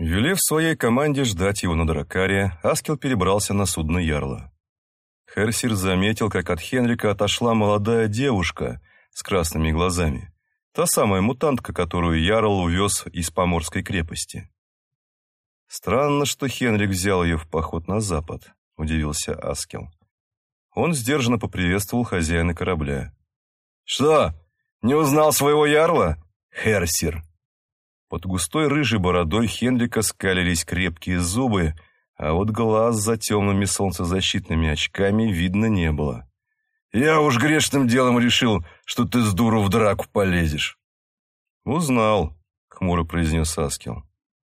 Велев своей команде ждать его на дракаре, Аскел перебрался на судно Ярла. Херсир заметил, как от Хенрика отошла молодая девушка с красными глазами. Та самая мутантка, которую Ярл увез из Поморской крепости. «Странно, что Хенрик взял ее в поход на запад», — удивился Аскел. Он сдержанно поприветствовал хозяина корабля. «Что, не узнал своего ярла, Херсир?» Под густой рыжей бородой Хенрика скалились крепкие зубы, а вот глаз за темными солнцезащитными очками видно не было. «Я уж грешным делом решил, что ты с дуру в драку полезешь». «Узнал», — хмуро произнес Аскел.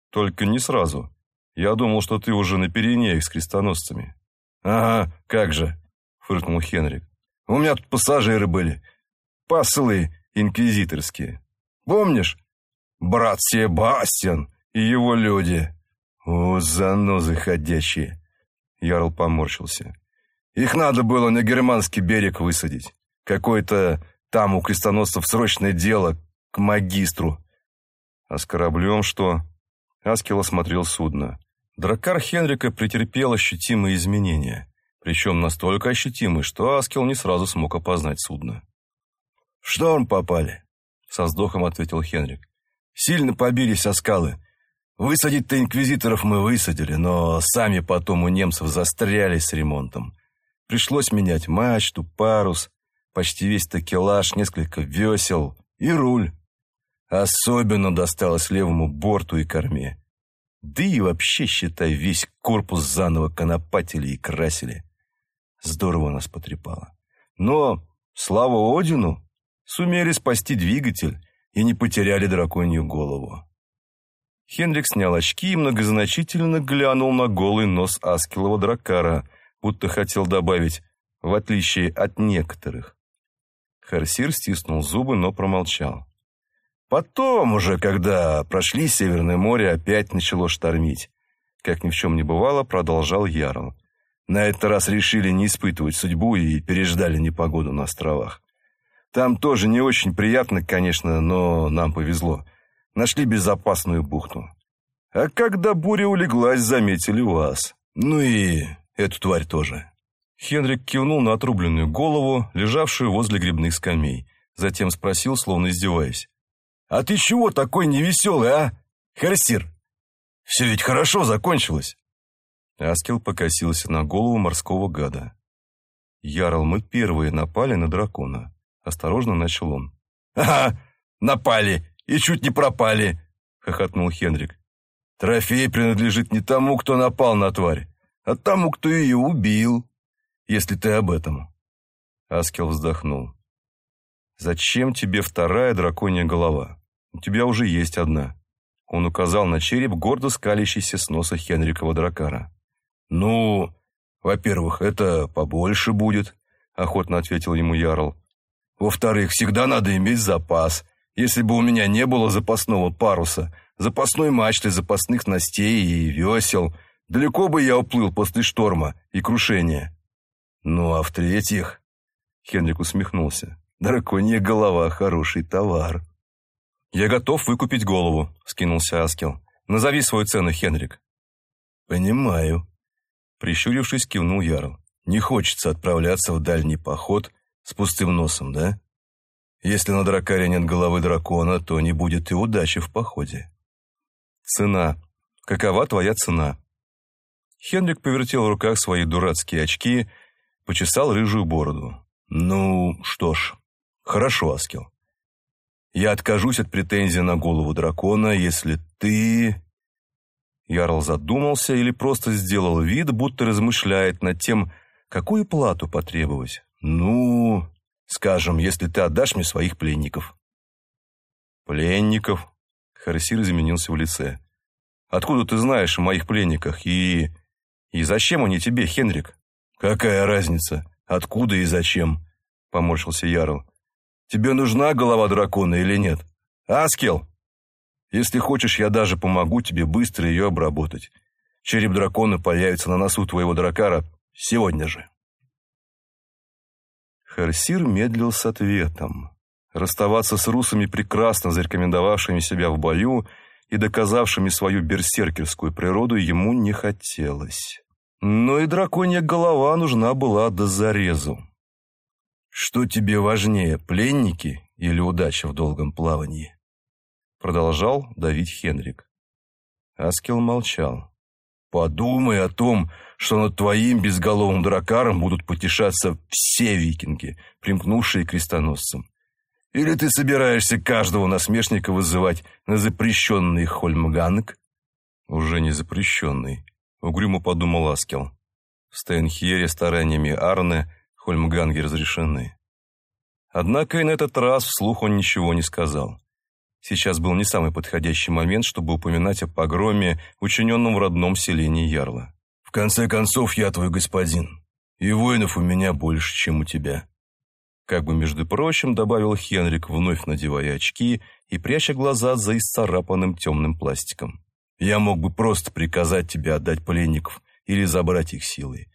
«Только не сразу. Я думал, что ты уже на Пиренеях с крестоносцами». «Ага, как же», — фыркнул Хенрик. «У меня тут пассажиры были. Послы инквизиторские. Помнишь? Брат Себастьян и его люди. О, занозы ходящие!» Ярл поморщился. «Их надо было на германский берег высадить. Какое-то там у крестоносцев срочное дело к магистру». «А с кораблем что?» Аскел осмотрел судно. Дракар Хенрика претерпел ощутимые изменения, причем настолько ощутимые, что Аскел не сразу смог опознать судно. «В шторм попали», — со вздохом ответил Хенрик. «Сильно побились о скалы. Высадить-то инквизиторов мы высадили, но сами потом у немцев застряли с ремонтом. Пришлось менять мачту, парус, почти весь такелаж, несколько весел и руль. Особенно досталось левому борту и корме. Да и вообще, считай, весь корпус заново конопатили и красили. Здорово нас потрепало. Но, слава Одину, сумели спасти двигатель и не потеряли драконью голову. Хенрик снял очки и многозначительно глянул на голый нос Аскелова дракара, будто хотел добавить «в отличие от некоторых». Харсир стиснул зубы, но промолчал. Потом уже, когда прошли Северное море, опять начало штормить. Как ни в чем не бывало, продолжал Ярл. На этот раз решили не испытывать судьбу и переждали непогоду на островах. Там тоже не очень приятно, конечно, но нам повезло. Нашли безопасную бухту. А когда буря улеглась, заметили вас. Ну и эту тварь тоже. Хенрик кивнул на отрубленную голову, лежавшую возле грибных скамей. Затем спросил, словно издеваясь. А ты чего такой невеселый, а, Херсир? Все ведь хорошо закончилось. Аскел покосился на голову морского гада. Ярл, мы первые напали на дракона. Осторожно начал он. «Ага, напали и чуть не пропали», — хохотнул Хенрик. «Трофей принадлежит не тому, кто напал на тварь, а тому, кто ее убил, если ты об этом». Аскел вздохнул. «Зачем тебе вторая драконья голова? У тебя уже есть одна». Он указал на череп, гордо скалящийся с носа Хенрикова дракара. «Ну, во-первых, это побольше будет», — охотно ответил ему Ярл. «Во-вторых, всегда надо иметь запас. Если бы у меня не было запасного паруса, запасной мачты, запасных ностей и весел, далеко бы я уплыл после шторма и крушения. Ну, а в-третьих...» Хенрик усмехнулся. «Драконья голова — хороший товар». «Я готов выкупить голову», — скинулся Аскел. «Назови свою цену, Хенрик». «Понимаю», — прищурившись, кивнул Ярл. «Не хочется отправляться в дальний поход с пустым носом, да? Если на дракаре нет головы дракона, то не будет и удачи в походе». «Цена. Какова твоя цена?» Хенрик повертел в руках свои дурацкие очки, почесал рыжую бороду. «Ну, что ж, хорошо, Аскел. Я откажусь от претензий на голову дракона, если ты...» Ярл задумался или просто сделал вид, будто размышляет над тем, какую плату потребовать. «Ну, скажем, если ты отдашь мне своих пленников». «Пленников?» Харсир изменился в лице. «Откуда ты знаешь о моих пленниках и... и зачем они тебе, Хенрик?» «Какая разница, откуда и зачем?» Поморщился Ярл. Тебе нужна голова дракона или нет? Аскел? Если хочешь, я даже помогу тебе быстро ее обработать. Череп дракона появится на носу твоего дракара сегодня же. Харсир медлил с ответом. Расставаться с русами, прекрасно зарекомендовавшими себя в бою, и доказавшими свою берсеркерскую природу ему не хотелось. Но и драконья голова нужна была до зарезу. «Что тебе важнее, пленники или удача в долгом плавании?» Продолжал давить Хенрик. Аскел молчал. «Подумай о том, что над твоим безголовым дракаром будут потешаться все викинги, примкнувшие к крестоносцам. Или ты собираешься каждого насмешника вызывать на запрещенный Хольмганг?» «Уже не запрещенный», — угрюмо подумал Аскел. В Стейнхере стараниями Арны Хольмганги разрешены. Однако и на этот раз вслух он ничего не сказал. Сейчас был не самый подходящий момент, чтобы упоминать о погроме, учиненном в родном селении Ярла. «В конце концов, я твой господин, и воинов у меня больше, чем у тебя», как бы, между прочим, добавил Хенрик, вновь надевая очки и пряча глаза за исцарапанным темным пластиком. «Я мог бы просто приказать тебе отдать пленников или забрать их силой.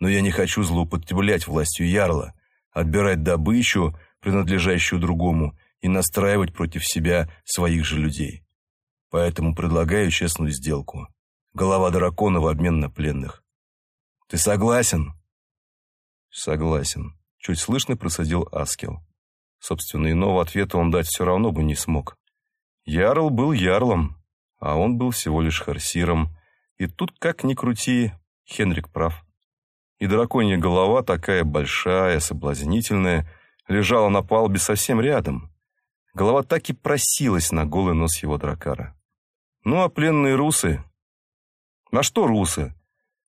Но я не хочу злоупотреблять властью Ярла, отбирать добычу, принадлежащую другому, и настраивать против себя своих же людей. Поэтому предлагаю честную сделку. Голова дракона в обмен на пленных. Ты согласен?» «Согласен», Чуть слышно просадил Аскел. Собственно, иного ответа он дать все равно бы не смог. Ярл был ярлом, а он был всего лишь харсиром. И тут, как ни крути, Хенрик прав. И драконья голова, такая большая, соблазнительная, лежала на палубе совсем рядом. Голова так и просилась на голый нос его дракара. Ну а пленные русы? На что русы?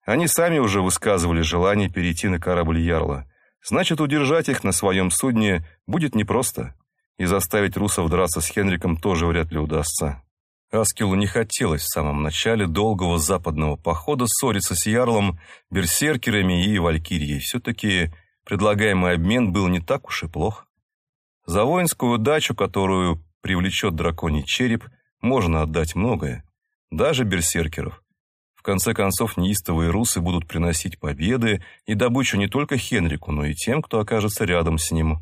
Они сами уже высказывали желание перейти на корабль Ярла. Значит, удержать их на своем судне будет непросто, и заставить русов драться с Хенриком тоже вряд ли удастся. Аскелу не хотелось в самом начале долгого западного похода ссориться с Ярлом, берсеркерами и Валькирией. Все-таки предлагаемый обмен был не так уж и плох. За воинскую удачу, которую привлечет драконий череп, можно отдать многое, даже берсеркеров конце концов, неистовые русы будут приносить победы и добычу не только Хенрику, но и тем, кто окажется рядом с ним.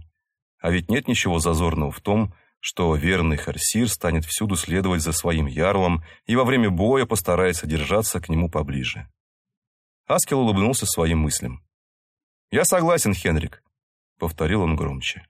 А ведь нет ничего зазорного в том, что верный Харсир станет всюду следовать за своим ярлом и во время боя постарается держаться к нему поближе. Аскел улыбнулся своим мыслям. «Я согласен, Хенрик», — повторил он громче.